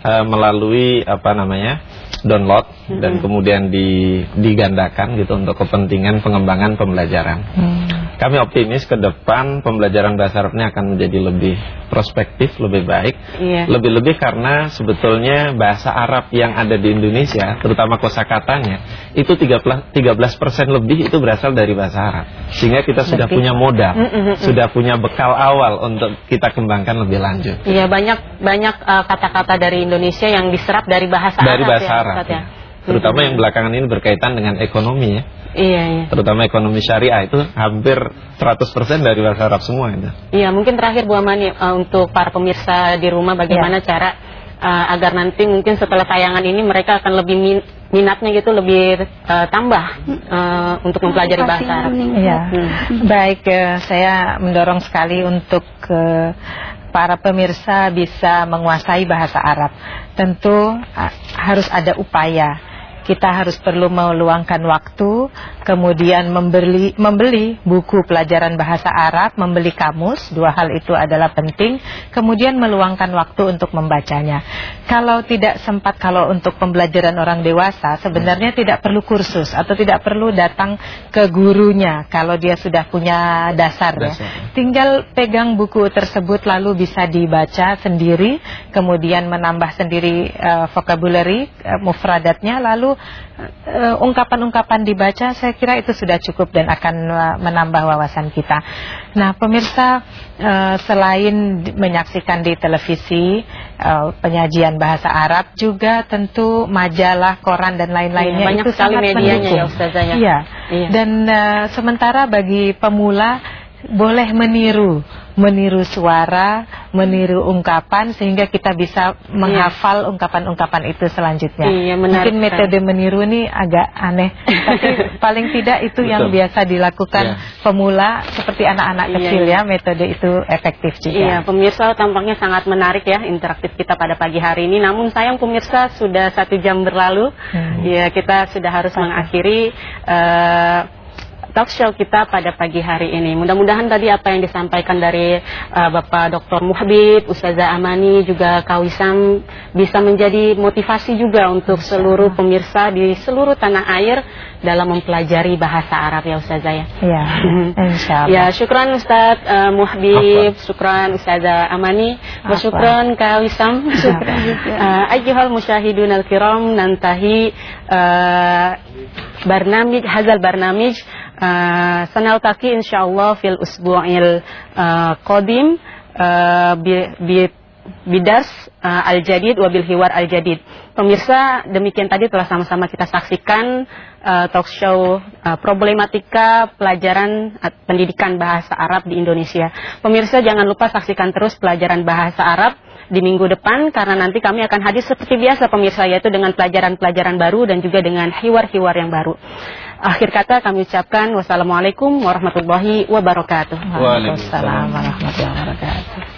eh, melalui apa namanya download dan kemudian di, digandakan gitu untuk kepentingan pengembangan pembelajaran. Hmm. Kami optimis ke depan pembelajaran bahasa Arabnya akan menjadi lebih prospektif, lebih baik. Iya. Lebih-lebih karena sebetulnya bahasa Arab yang ada di Indonesia, terutama kosakatanya, itu 13 13% lebih itu berasal dari bahasa Arab. Sehingga kita sudah Berarti- punya modal, Mm, mm, mm. sudah punya bekal awal untuk kita kembangkan lebih lanjut. Iya banyak banyak uh, kata-kata dari Indonesia yang diserap dari bahasa Dari Arab bahasa ya, Arab. Ustaz, ya. ya. Terutama yang belakangan ini berkaitan dengan ekonomi ya. Iya iya. Terutama ekonomi syariah itu hampir 100% dari bahasa Arab semua itu. Iya mungkin terakhir Bu Amani uh, untuk para pemirsa di rumah bagaimana cara uh, agar nanti mungkin setelah tayangan ini mereka akan lebih min- minatnya gitu lebih uh, tambah uh, untuk mempelajari bahasa Arab. meningkat. Ya, Hmm. baik eh, saya mendorong sekali untuk eh, para pemirsa bisa menguasai bahasa Arab. Tentu ah, harus ada upaya. Kita harus perlu meluangkan waktu, kemudian membeli membeli buku pelajaran bahasa Arab, membeli kamus, dua hal itu adalah penting. Kemudian meluangkan waktu untuk membacanya. Kalau tidak sempat kalau untuk pembelajaran orang dewasa, sebenarnya tidak perlu kursus atau tidak perlu datang ke gurunya kalau dia sudah punya dasar ya. Tinggal pegang buku tersebut lalu bisa dibaca sendiri, kemudian menambah sendiri eh, vocabulary, eh, mufradatnya, lalu eh, ungkapan-ungkapan dibaca, saya kira itu sudah cukup dan akan eh, menambah wawasan kita. Nah, pemirsa, eh, selain menyaksikan di televisi eh, penyajian bahasa Arab, juga tentu majalah, koran dan lain-lainnya Iya, banyak itu sekali sangat medianya mendukung. ya, Ustazah, ya. Iya. Iya. Dan eh, sementara bagi pemula boleh meniru, meniru suara, meniru ungkapan sehingga kita bisa menghafal ungkapan-ungkapan itu selanjutnya. Iya, menarik Mungkin metode meniru ini agak aneh, (laughs) tapi paling tidak itu yang Betul. biasa dilakukan Iya. pemula seperti anak-anak Iya, kecil iya. ya, metode itu efektif juga. Iya, pemirsa tampaknya sangat menarik ya interaktif kita pada pagi hari ini. Namun sayang pemirsa sudah satu jam berlalu. Hmm. Ya, kita sudah harus mengakhiri eh, talk show kita pada pagi hari ini. Mudah-mudahan tadi apa yang disampaikan dari eh, Bapak Dr. Muhabib, Ustazah Amani, juga Kawisam bisa menjadi motivasi juga untuk seluruh pemirsa di seluruh tanah air dalam mempelajari bahasa Arab ya Ustazah ya. Iya, insya Allah. Ya, syukran Ustaz uh, Muhabib, syukran Ustazah Amani, wa syukran Kak Wisam. Uh, Ayyuhal musyahidun al-kiram nantahi uh, barnamij hazal barnamij uh, sanaltaqi insyaallah fil usbu'il uh, qadim uh, bi, bi bidars al-jadid wabil hiwar al-jadid. Pemirsa, demikian tadi telah sama-sama kita saksikan uh, talk show problematika pelajaran pendidikan bahasa Arab di Indonesia. Pemirsa jangan lupa saksikan terus pelajaran bahasa Arab di minggu depan karena nanti kami akan hadir seperti biasa pemirsa yaitu dengan pelajaran-pelajaran baru dan juga dengan hiwar-hiwar yang baru. Akhir kata kami ucapkan wassalamualaikum warahmatullahi wabarakatuh. Waalaikumsalam warahmatullahi wabarakatuh.